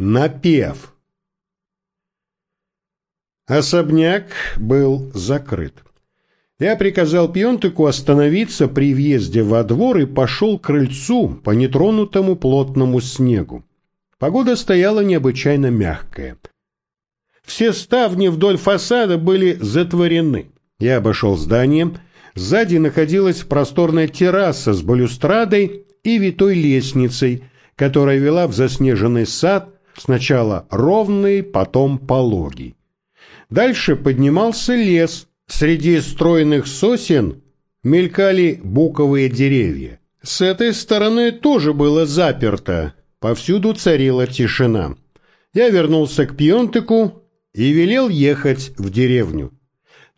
Напев. Особняк был закрыт. Я приказал Пьонтыку остановиться при въезде во двор и пошел к крыльцу по нетронутому плотному снегу. Погода стояла необычайно мягкая. Все ставни вдоль фасада были затворены. Я обошел здание. Сзади находилась просторная терраса с балюстрадой и витой лестницей, которая вела в заснеженный сад – Сначала ровный, потом пологий. Дальше поднимался лес. Среди стройных сосен мелькали буковые деревья. С этой стороны тоже было заперто. Повсюду царила тишина. Я вернулся к Пьонтыку и велел ехать в деревню.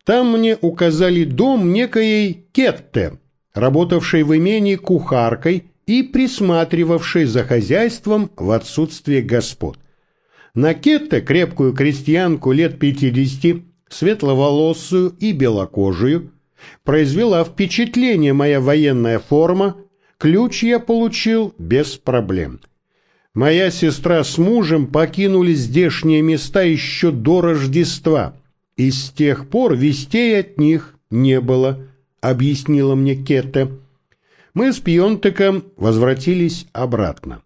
Там мне указали дом некоей Кетте, работавшей в имении кухаркой и присматривавшей за хозяйством в отсутствие господ. На Кетте крепкую крестьянку лет пятидесяти, светловолосую и белокожую, произвела впечатление моя военная форма, ключ я получил без проблем. Моя сестра с мужем покинули здешние места еще до Рождества, и с тех пор вестей от них не было, объяснила мне Кетте мы с Пьонтеком возвратились обратно.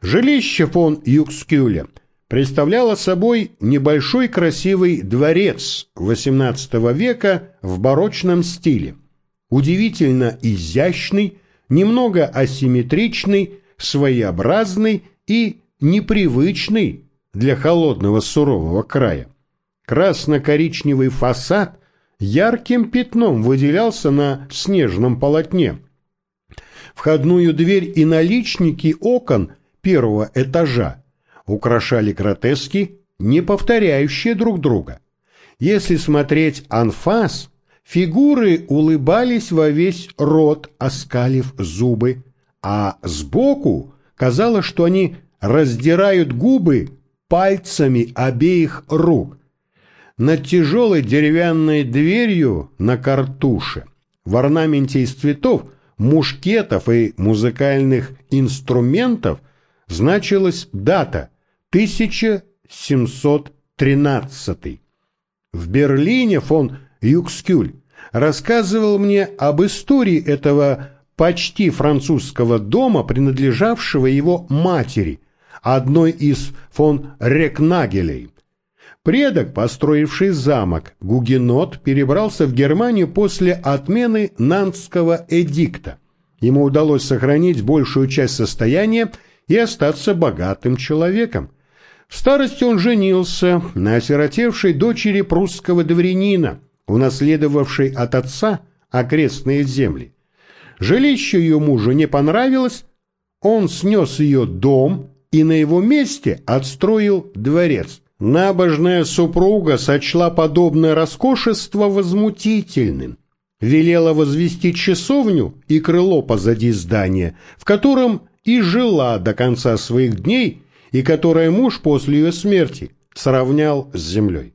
Жилище фон Юкскюля представляло собой небольшой красивый дворец XVIII века в барочном стиле, удивительно изящный, немного асимметричный, своеобразный и непривычный для холодного сурового края. Красно-коричневый фасад ярким пятном выделялся на снежном полотне, входную дверь и наличники окон первого этажа украшали гротески, не повторяющие друг друга. Если смотреть анфас, фигуры улыбались во весь рот, оскалив зубы, а сбоку казалось, что они раздирают губы пальцами обеих рук. Над тяжелой деревянной дверью на картуше в орнаменте из цветов мушкетов и музыкальных инструментов значилась дата 1713. В Берлине фон Юкскюль рассказывал мне об истории этого почти французского дома, принадлежавшего его матери, одной из фон Рекнагелей. Предок, построивший замок, Гугенот, перебрался в Германию после отмены Нантского эдикта. Ему удалось сохранить большую часть состояния и остаться богатым человеком. В старости он женился на осиротевшей дочери прусского дворянина, унаследовавшей от отца окрестные земли. Жилище ее мужу не понравилось, он снес ее дом и на его месте отстроил дворец. Набожная супруга сочла подобное роскошество возмутительным, велела возвести часовню и крыло позади здания, в котором и жила до конца своих дней, и которое муж после ее смерти сравнял с землей.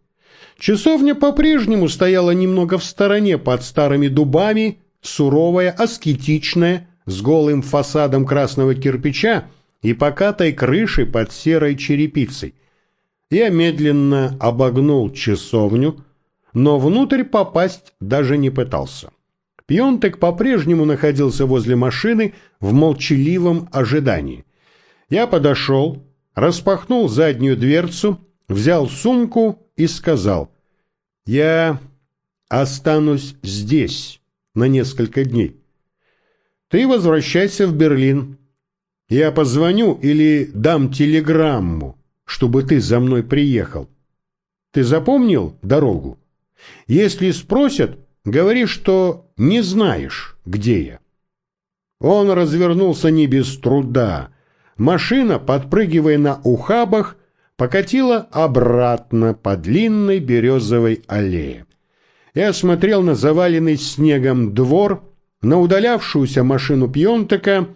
Часовня по-прежнему стояла немного в стороне под старыми дубами, суровая, аскетичная, с голым фасадом красного кирпича и покатой крышей под серой черепицей. Я медленно обогнул часовню, но внутрь попасть даже не пытался. Пьонтек по-прежнему находился возле машины в молчаливом ожидании. Я подошел, распахнул заднюю дверцу, взял сумку и сказал, «Я останусь здесь на несколько дней. Ты возвращайся в Берлин. Я позвоню или дам телеграмму чтобы ты за мной приехал. Ты запомнил дорогу? Если спросят, говори, что не знаешь, где я. Он развернулся не без труда. Машина, подпрыгивая на ухабах, покатила обратно по длинной березовой аллее. Я смотрел на заваленный снегом двор, на удалявшуюся машину Пьонтека,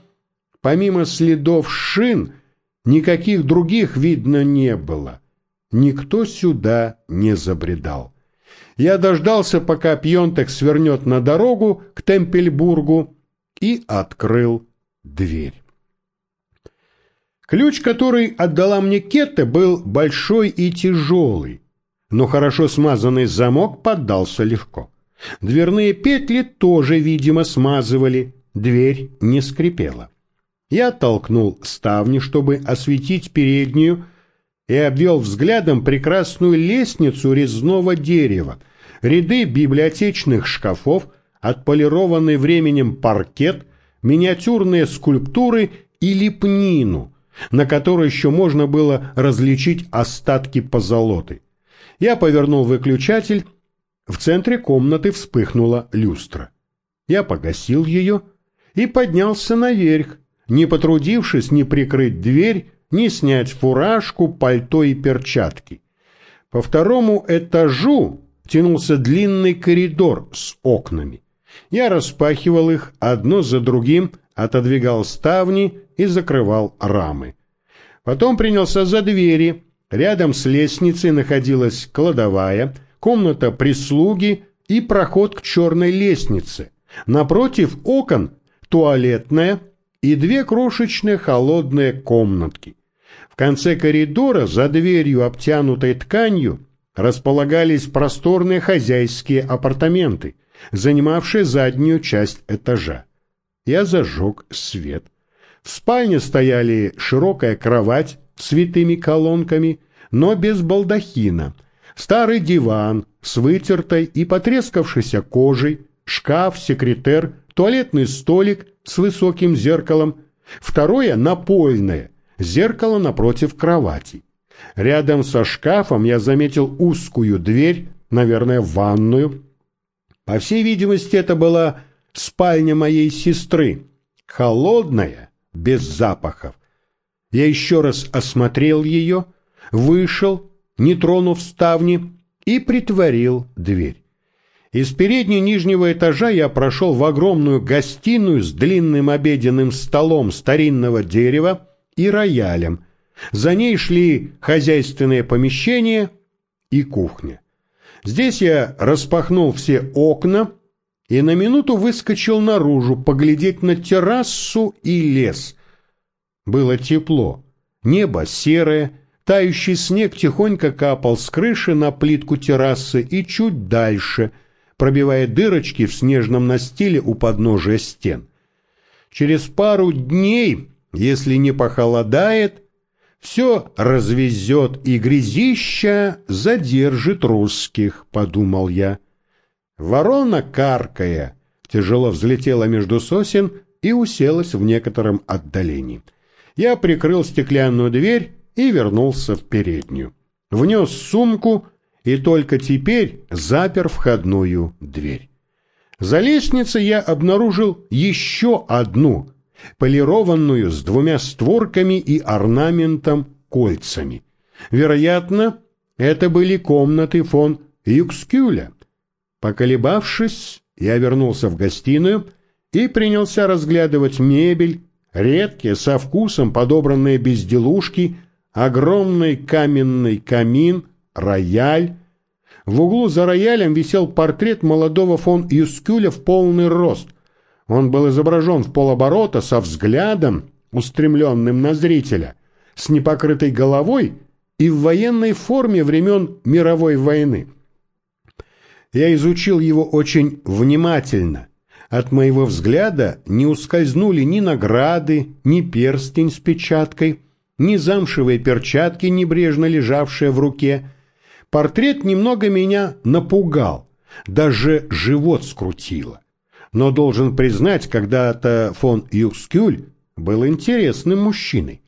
помимо следов шин — Никаких других видно не было. Никто сюда не забредал. Я дождался, пока Пьонтек свернет на дорогу к Темпельбургу и открыл дверь. Ключ, который отдала мне Кетта, был большой и тяжелый, но хорошо смазанный замок поддался легко. Дверные петли тоже, видимо, смазывали, дверь не скрипела. Я толкнул ставни, чтобы осветить переднюю, и обвел взглядом прекрасную лестницу резного дерева, ряды библиотечных шкафов, отполированный временем паркет, миниатюрные скульптуры и лепнину, на которой еще можно было различить остатки позолоты. Я повернул выключатель, в центре комнаты вспыхнула люстра. Я погасил ее и поднялся наверх, не потрудившись ни прикрыть дверь, ни снять фуражку, пальто и перчатки. По второму этажу тянулся длинный коридор с окнами. Я распахивал их одно за другим, отодвигал ставни и закрывал рамы. Потом принялся за двери. Рядом с лестницей находилась кладовая, комната прислуги и проход к черной лестнице. Напротив окон туалетная и две крошечные холодные комнатки. В конце коридора, за дверью, обтянутой тканью, располагались просторные хозяйские апартаменты, занимавшие заднюю часть этажа. Я зажег свет. В спальне стояли широкая кровать с витыми колонками, но без балдахина, старый диван с вытертой и потрескавшейся кожей, шкаф, секретер, туалетный столик с высоким зеркалом, второе напольное, зеркало напротив кровати. Рядом со шкафом я заметил узкую дверь, наверное, ванную. По всей видимости, это была спальня моей сестры, холодная, без запахов. Я еще раз осмотрел ее, вышел, не тронув ставни, и притворил дверь. Из передней нижнего этажа я прошел в огромную гостиную с длинным обеденным столом старинного дерева и роялем. За ней шли хозяйственные помещения и кухня. Здесь я распахнул все окна и на минуту выскочил наружу поглядеть на террасу и лес. Было тепло, небо серое, тающий снег тихонько капал с крыши на плитку террасы и чуть дальше, пробивая дырочки в снежном настиле у подножия стен. Через пару дней, если не похолодает, все развезет и грязища задержит русских, подумал я. Ворона, каркая, тяжело взлетела между сосен и уселась в некотором отдалении. Я прикрыл стеклянную дверь и вернулся в переднюю. Внес сумку и только теперь запер входную дверь. За лестницей я обнаружил еще одну, полированную с двумя створками и орнаментом кольцами. Вероятно, это были комнаты фон Юкскюля. Поколебавшись, я вернулся в гостиную и принялся разглядывать мебель, редкие, со вкусом подобранные безделушки, огромный каменный камин, рояль. В углу за роялем висел портрет молодого фон Юскюля в полный рост. Он был изображен в полоборота со взглядом, устремленным на зрителя, с непокрытой головой и в военной форме времен мировой войны. Я изучил его очень внимательно. От моего взгляда не ускользнули ни награды, ни перстень с печаткой, ни замшевые перчатки, небрежно лежавшие в руке. Портрет немного меня напугал, даже живот скрутило. Но должен признать, когда-то фон Юкскюль был интересным мужчиной.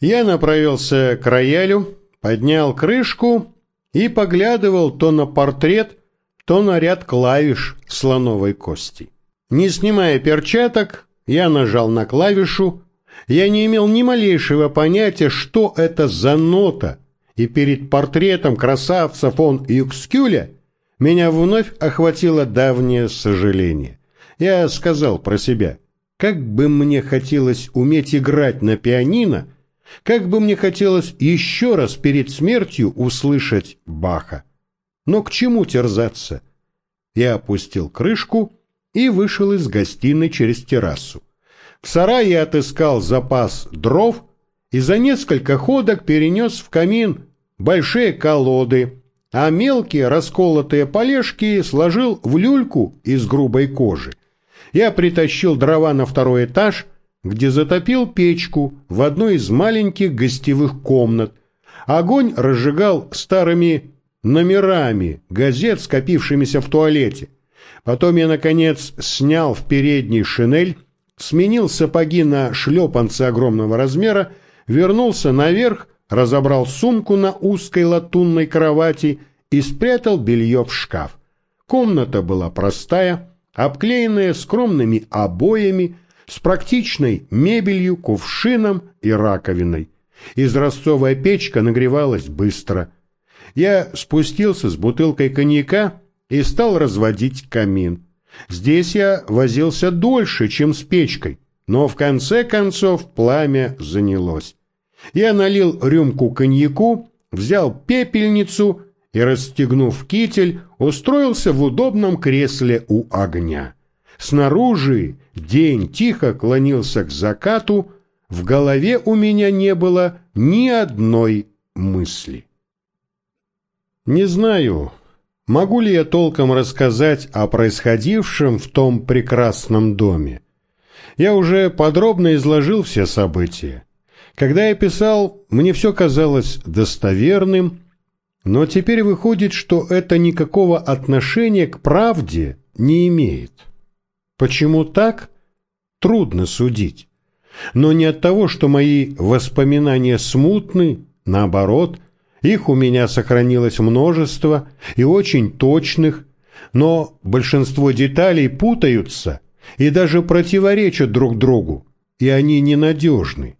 Я направился к роялю, поднял крышку и поглядывал то на портрет, то на ряд клавиш слоновой кости. Не снимая перчаток, я нажал на клавишу, я не имел ни малейшего понятия, что это за нота, и перед портретом красавца фон Юкскюля меня вновь охватило давнее сожаление. Я сказал про себя, как бы мне хотелось уметь играть на пианино, как бы мне хотелось еще раз перед смертью услышать Баха. Но к чему терзаться? Я опустил крышку и вышел из гостиной через террасу. В сарае отыскал запас дров и за несколько ходок перенес в камин большие колоды, а мелкие расколотые полежки сложил в люльку из грубой кожи. Я притащил дрова на второй этаж, где затопил печку в одной из маленьких гостевых комнат. Огонь разжигал старыми номерами газет, скопившимися в туалете. Потом я, наконец, снял в передней шинель, сменил сапоги на шлепанцы огромного размера, вернулся наверх, разобрал сумку на узкой латунной кровати и спрятал белье в шкаф. Комната была простая, обклеенная скромными обоями, с практичной мебелью, кувшином и раковиной. Изразцовая печка нагревалась быстро. Я спустился с бутылкой коньяка и стал разводить камин. Здесь я возился дольше, чем с печкой, но в конце концов пламя занялось. Я налил рюмку коньяку, взял пепельницу и, расстегнув китель, устроился в удобном кресле у огня. Снаружи день тихо клонился к закату, в голове у меня не было ни одной мысли. Не знаю, могу ли я толком рассказать о происходившем в том прекрасном доме. Я уже подробно изложил все события. Когда я писал, мне все казалось достоверным, но теперь выходит, что это никакого отношения к правде не имеет. Почему так? Трудно судить. Но не от того, что мои воспоминания смутны, наоборот, их у меня сохранилось множество и очень точных, но большинство деталей путаются и даже противоречат друг другу, и они ненадежны.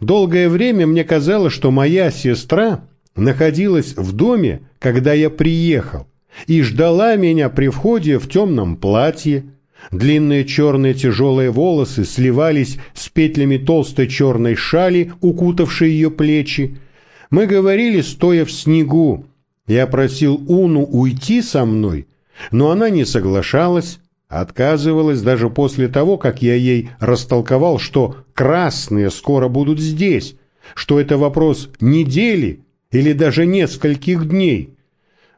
Долгое время мне казалось, что моя сестра находилась в доме, когда я приехал, и ждала меня при входе в темном платье. Длинные черные тяжелые волосы сливались с петлями толстой черной шали, укутавшей ее плечи. Мы говорили, стоя в снегу. Я просил Уну уйти со мной, но она не соглашалась, отказывалась даже после того, как я ей растолковал, что красные скоро будут здесь, что это вопрос недели или даже нескольких дней.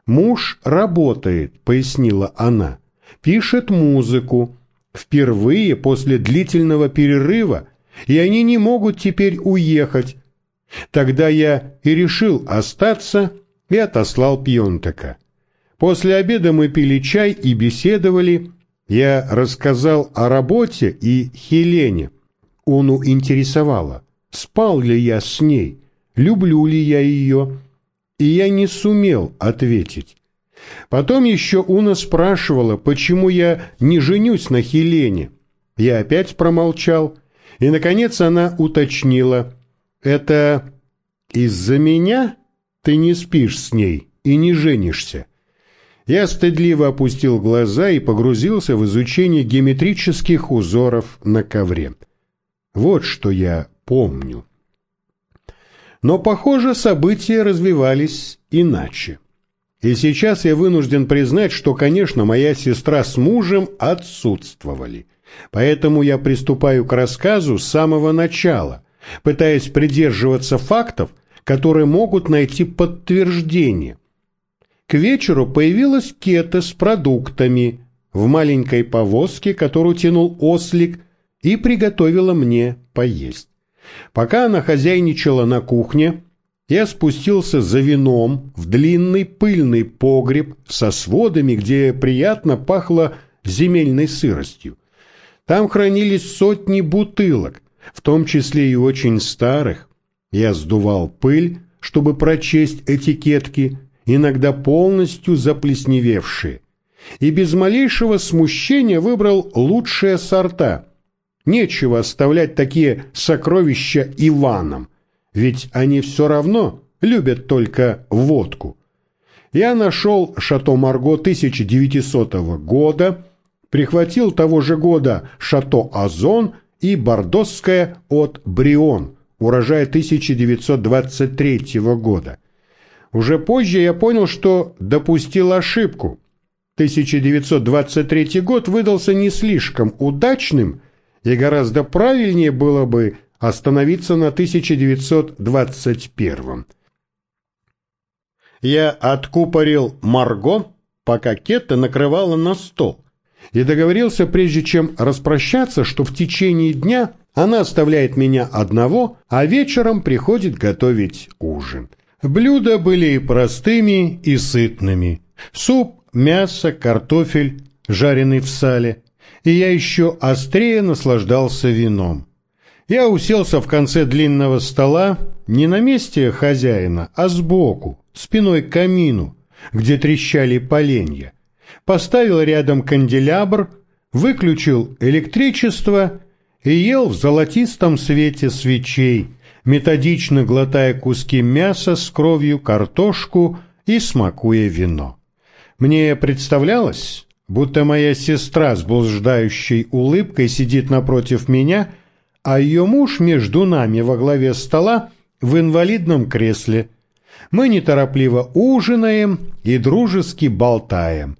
«Муж работает», — пояснила она, — «пишет музыку, впервые после длительного перерыва, и они не могут теперь уехать. Тогда я и решил остаться и отослал Пьонтека. После обеда мы пили чай и беседовали. Я рассказал о работе и Хелене. Ону интересовало, спал ли я с ней люблю ли я ее, и я не сумел ответить. Потом еще Уна спрашивала, почему я не женюсь на Хелене. Я опять промолчал, и, наконец, она уточнила, «Это из-за меня ты не спишь с ней и не женишься?» Я стыдливо опустил глаза и погрузился в изучение геометрических узоров на ковре. Вот что я помню. Но, похоже, события развивались иначе. И сейчас я вынужден признать, что, конечно, моя сестра с мужем отсутствовали. Поэтому я приступаю к рассказу с самого начала, пытаясь придерживаться фактов, которые могут найти подтверждение. К вечеру появилась кета с продуктами в маленькой повозке, которую тянул ослик, и приготовила мне поесть. Пока она хозяйничала на кухне, я спустился за вином в длинный пыльный погреб со сводами, где приятно пахло земельной сыростью. Там хранились сотни бутылок, в том числе и очень старых. Я сдувал пыль, чтобы прочесть этикетки, иногда полностью заплесневевшие, и без малейшего смущения выбрал лучшие сорта – Нечего оставлять такие сокровища Иванам, ведь они все равно любят только водку. Я нашел Шато Марго 1900 года, прихватил того же года Шато Озон и Бордосское от Брион, урожая 1923 года. Уже позже я понял, что допустил ошибку. 1923 год выдался не слишком удачным, и гораздо правильнее было бы остановиться на 1921. Я откупорил Марго, пока Кетта накрывала на стол, и договорился, прежде чем распрощаться, что в течение дня она оставляет меня одного, а вечером приходит готовить ужин. Блюда были простыми, и сытными. Суп, мясо, картофель, жареный в сале. И я еще острее наслаждался вином. Я уселся в конце длинного стола, не на месте хозяина, а сбоку, спиной к камину, где трещали поленья. Поставил рядом канделябр, выключил электричество и ел в золотистом свете свечей, методично глотая куски мяса с кровью, картошку и смакуя вино. Мне представлялось, будто моя сестра с блуждающей улыбкой сидит напротив меня – а ее муж между нами во главе стола в инвалидном кресле. Мы неторопливо ужинаем и дружески болтаем.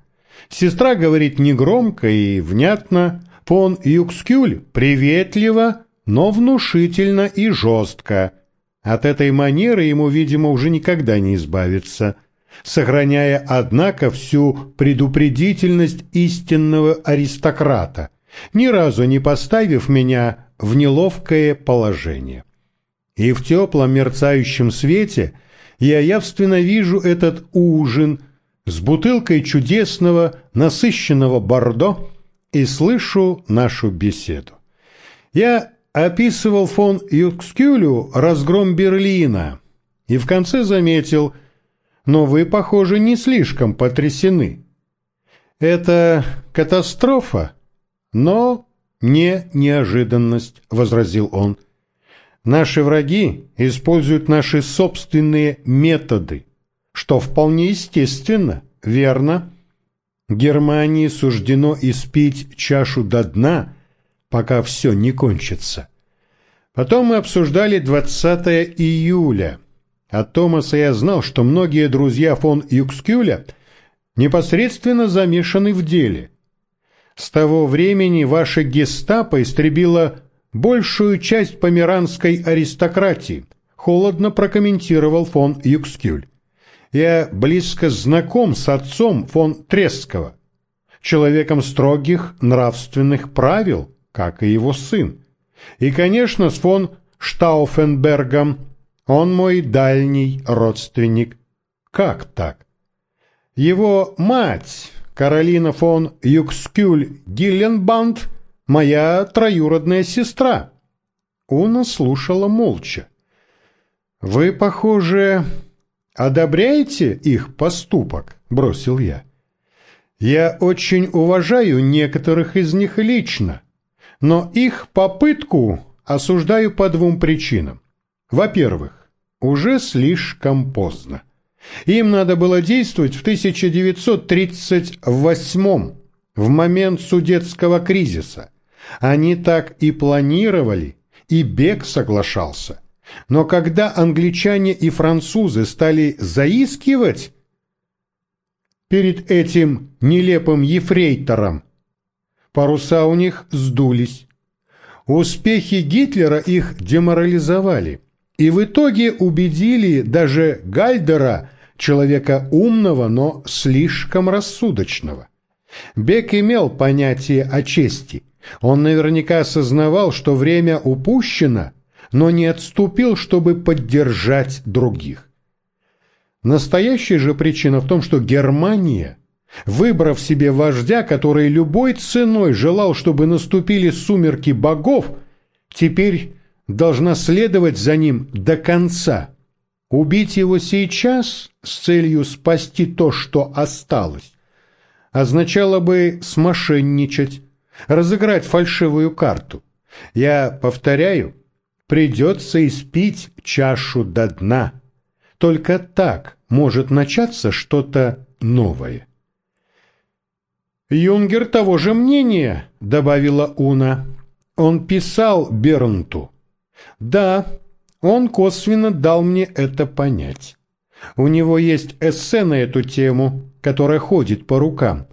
Сестра говорит негромко и внятно, фон Юкскюль приветливо, но внушительно и жестко. От этой манеры ему, видимо, уже никогда не избавиться, сохраняя, однако, всю предупредительность истинного аристократа, ни разу не поставив меня в неловкое положение. И в теплом мерцающем свете я явственно вижу этот ужин с бутылкой чудесного насыщенного бордо и слышу нашу беседу. Я описывал фон Юкскюлю разгром Берлина и в конце заметил, но вы, похоже, не слишком потрясены. Это катастрофа, но «Не неожиданность», — возразил он. «Наши враги используют наши собственные методы, что вполне естественно, верно? Германии суждено испить чашу до дна, пока все не кончится». Потом мы обсуждали 20 июля. От Томаса я знал, что многие друзья фон Юкскюля непосредственно замешаны в деле – с того времени ваше гестапо истребило большую часть померанской аристократии, холодно прокомментировал фон Юкскюль. Я близко знаком с отцом фон Трескова, человеком строгих нравственных правил, как и его сын. И, конечно, с фон Штауфенбергом, он мой дальний родственник. Как так? Его мать, Каролина фон Юкскюль Гилленбанд — моя троюродная сестра». Уна слушала молча. «Вы, похоже, одобряете их поступок?» — бросил я. «Я очень уважаю некоторых из них лично, но их попытку осуждаю по двум причинам. Во-первых, уже слишком поздно. Им надо было действовать в 1938 в момент судетского кризиса. Они так и планировали, и Бек соглашался. Но когда англичане и французы стали заискивать перед этим нелепым ефрейтором, паруса у них сдулись. Успехи Гитлера их деморализовали, и в итоге убедили даже Гальдера человека умного, но слишком рассудочного. Бек имел понятие о чести. Он наверняка осознавал, что время упущено, но не отступил, чтобы поддержать других. Настоящая же причина в том, что Германия, выбрав себе вождя, который любой ценой желал, чтобы наступили сумерки богов, теперь должна следовать за ним до конца – Убить его сейчас с целью спасти то, что осталось, означало бы смошенничать, разыграть фальшивую карту. Я повторяю, придется испить чашу до дна. Только так может начаться что-то новое. «Юнгер того же мнения», — добавила Уна. «Он писал Бернту». «Да, он косвенно дал мне это понять. У него есть эссе на эту тему, которая ходит по рукам.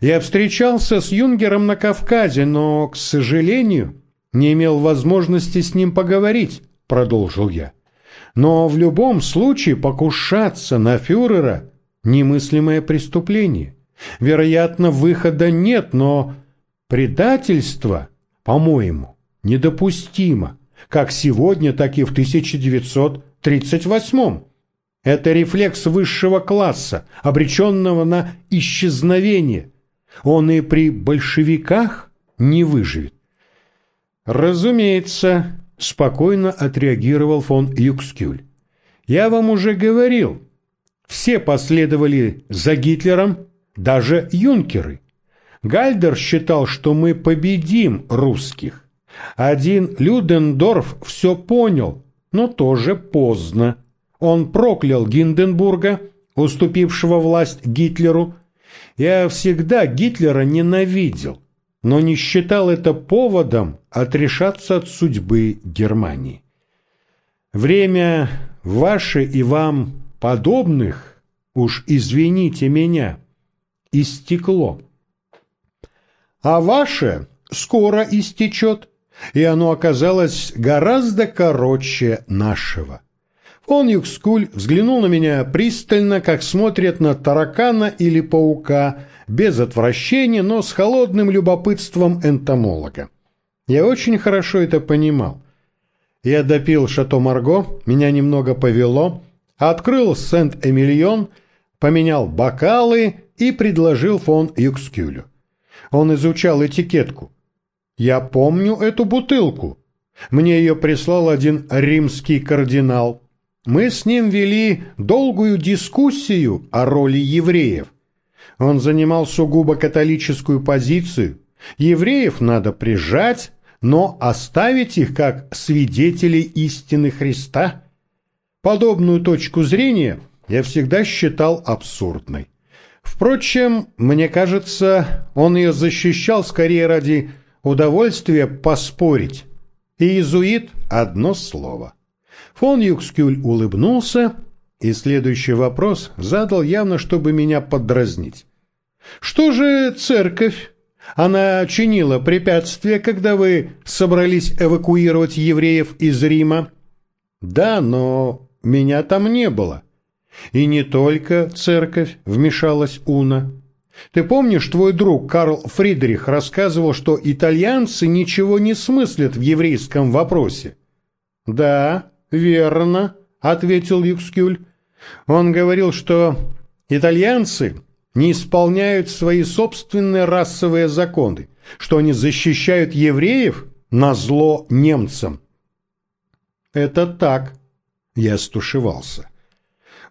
Я встречался с Юнгером на Кавказе, но, к сожалению, не имел возможности с ним поговорить, продолжил я. Но в любом случае покушаться на фюрера – немыслимое преступление. Вероятно, выхода нет, но предательство, по-моему, недопустимо, как сегодня, так и в 1938 Это рефлекс высшего класса, обреченного на исчезновение. Он и при большевиках не выживет. Разумеется, спокойно отреагировал фон Юкскюль. Я вам уже говорил, все последовали за Гитлером, даже юнкеры. Гальдер считал, что мы победим русских. Один Людендорф все понял, но тоже поздно. Он проклял Гинденбурга, уступившего власть Гитлеру. Я всегда Гитлера ненавидел, но не считал это поводом отрешаться от судьбы Германии. Время ваше и вам подобных, уж извините меня, истекло. А ваше скоро истечет, и оно оказалось гораздо короче нашего. Фон Юкскуль взглянул на меня пристально, как смотрят на таракана или паука, без отвращения, но с холодным любопытством энтомолога. Я очень хорошо это понимал. Я допил «Шато Марго», меня немного повело, открыл «Сент-Эмильон», поменял бокалы и предложил фон Юкскюлю. Он изучал этикетку. «Я помню эту бутылку. Мне ее прислал один римский кардинал. Мы с ним вели долгую дискуссию о роли евреев. Он занимал сугубо католическую позицию. Евреев надо прижать, но оставить их как свидетелей истины Христа. Подобную точку зрения я всегда считал абсурдной. Впрочем, мне кажется, он ее защищал скорее ради удовольствия поспорить. Иезуит – одно слово. Фон Юкскюль улыбнулся, и следующий вопрос задал явно, чтобы меня подразнить. «Что же церковь? Она чинила препятствия, когда вы собрались эвакуировать евреев из Рима?» «Да, но меня там не было». И не только церковь вмешалась Уна. Ты помнишь, твой друг Карл Фридрих рассказывал, что итальянцы ничего не смыслят в еврейском вопросе? Да, верно, ответил Юкскюль. Он говорил, что итальянцы не исполняют свои собственные расовые законы, что они защищают евреев на зло немцам. Это так, я стушевался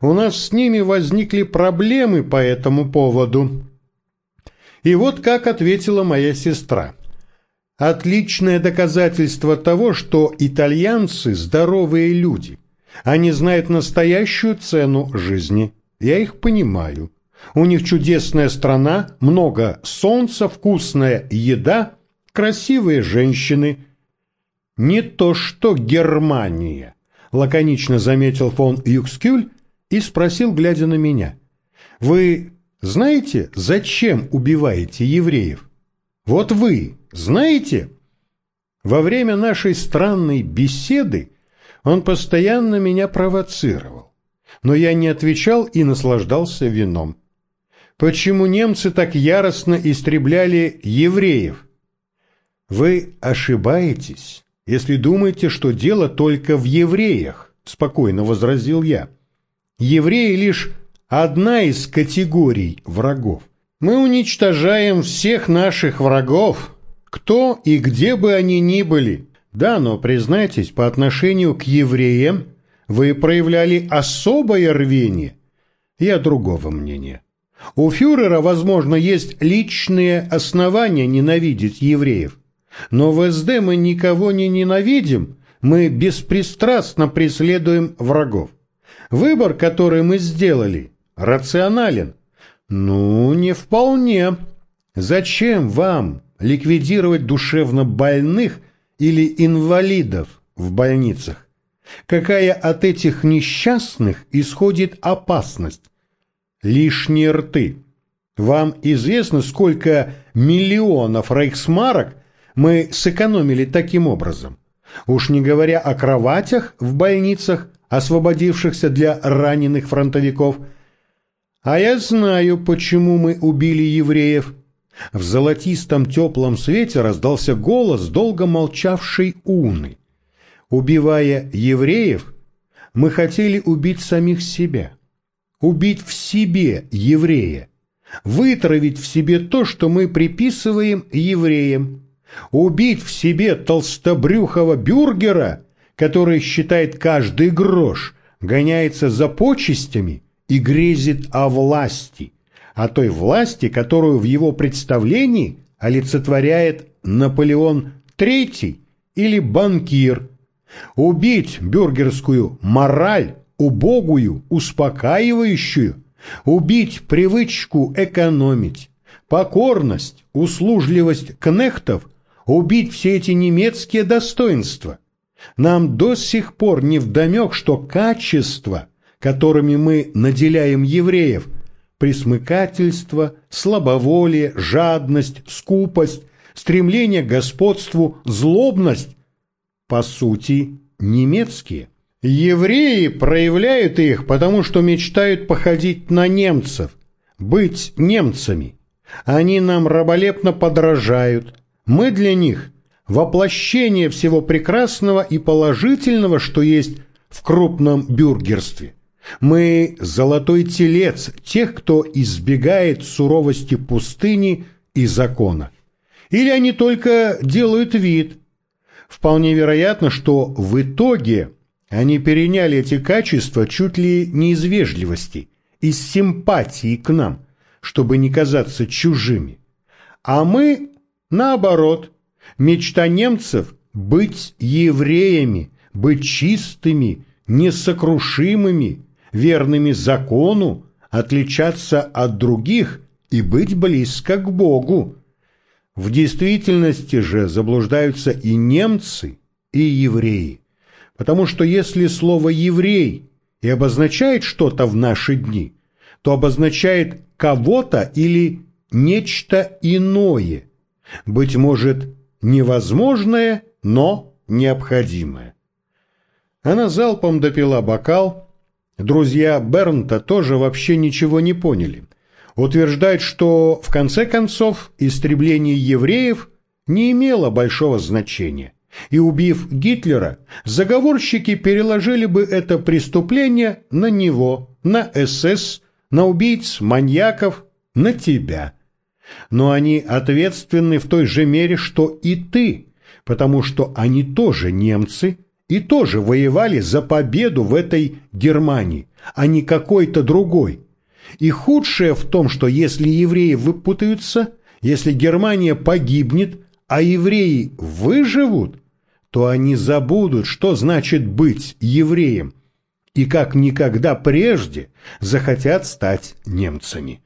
у нас с ними возникли проблемы по этому поводу. И вот как ответила моя сестра. Отличное доказательство того, что итальянцы здоровые люди. Они знают настоящую цену жизни. Я их понимаю. У них чудесная страна, много солнца, вкусная еда, красивые женщины. Не то что Германия, лаконично заметил фон Юкскюль и спросил, глядя на меня, «Вы знаете, зачем убиваете евреев? Вот вы знаете?» Во время нашей странной беседы он постоянно меня провоцировал, но я не отвечал и наслаждался вином. Почему немцы так яростно истребляли евреев? Вы ошибаетесь, если думаете, что дело только в евреях, спокойно возразил я. Евреи лишь одна из категорий врагов. Мы уничтожаем всех наших врагов, кто и где бы они ни были. Да, но признайтесь, по отношению к евреям вы проявляли особое рвение. Я другого мнения. У фюрера, возможно, есть личные основания ненавидеть евреев. Но в СД мы никого не ненавидим, мы беспристрастно преследуем врагов. Выбор, который мы сделали, рационален. Ну, не вполне. Зачем вам ликвидировать душевно больных или инвалидов в больницах? Какая от этих несчастных исходит опасность? Лишние рты. Вам известно, сколько миллионов рейхсмарок мы сэкономили таким образом. Уж не говоря о кроватях в больницах, освободившихся для раненых фронтовиков. А я знаю, почему мы убили евреев. В золотистом теплом свете раздался голос долго молчавшей Уны. Убивая евреев, мы хотели убить самих себя. Убить в себе еврея. Вытравить в себе то, что мы приписываем евреям. Убить в себе толстобрюхого бюргера, который считает каждый грош, гоняется за почестями и грезит о власти, о той власти, которую в его представлении олицетворяет Наполеон III или банкир. Убить бюргерскую мораль, убогую, успокаивающую, убить привычку экономить, покорность, услужливость кнехтов убить все эти немецкие достоинства. Нам до сих пор не вдомек, что качества, которыми мы наделяем евреев, присмыкательство, слабоволие, жадность, скупость, стремление к господству, злобность, по сути, немецкие. Евреи проявляют их, потому что мечтают походить на немцев, быть немцами. Они нам раболепно подражают, мы для них воплощение всего прекрасного и положительного, что есть в крупном бюргерстве. Мы золотой телец тех, кто избегает суровости пустыни и закона. Или они только делают вид. Вполне вероятно, что в итоге они переняли эти качества чуть ли не из вежливости, из симпатии к нам, чтобы не казаться чужими. А мы Наоборот, мечта немцев – быть евреями, быть чистыми, несокрушимыми, верными закону, отличаться от других и быть близко к Богу. В действительности же заблуждаются и немцы, и евреи. Потому что если слово «еврей» и обозначает что-то в наши дни, то обозначает кого-то или нечто иное – быть может, невозможное, но необходимое. Она залпом допила бокал. Друзья Бернта тоже вообще ничего не поняли. Утверждает, что в конце концов истребление евреев не имело большого значения. И убив Гитлера, заговорщики переложили бы это преступление на него, на СС, на убийц, маньяков, на тебя – но они ответственны в той же мере, что и ты, потому что они тоже немцы и тоже воевали за победу в этой Германии, а не какой-то другой. И худшее в том, что если евреи выпутаются, если Германия погибнет, а евреи выживут, то они забудут, что значит быть евреем, и как никогда прежде захотят стать немцами.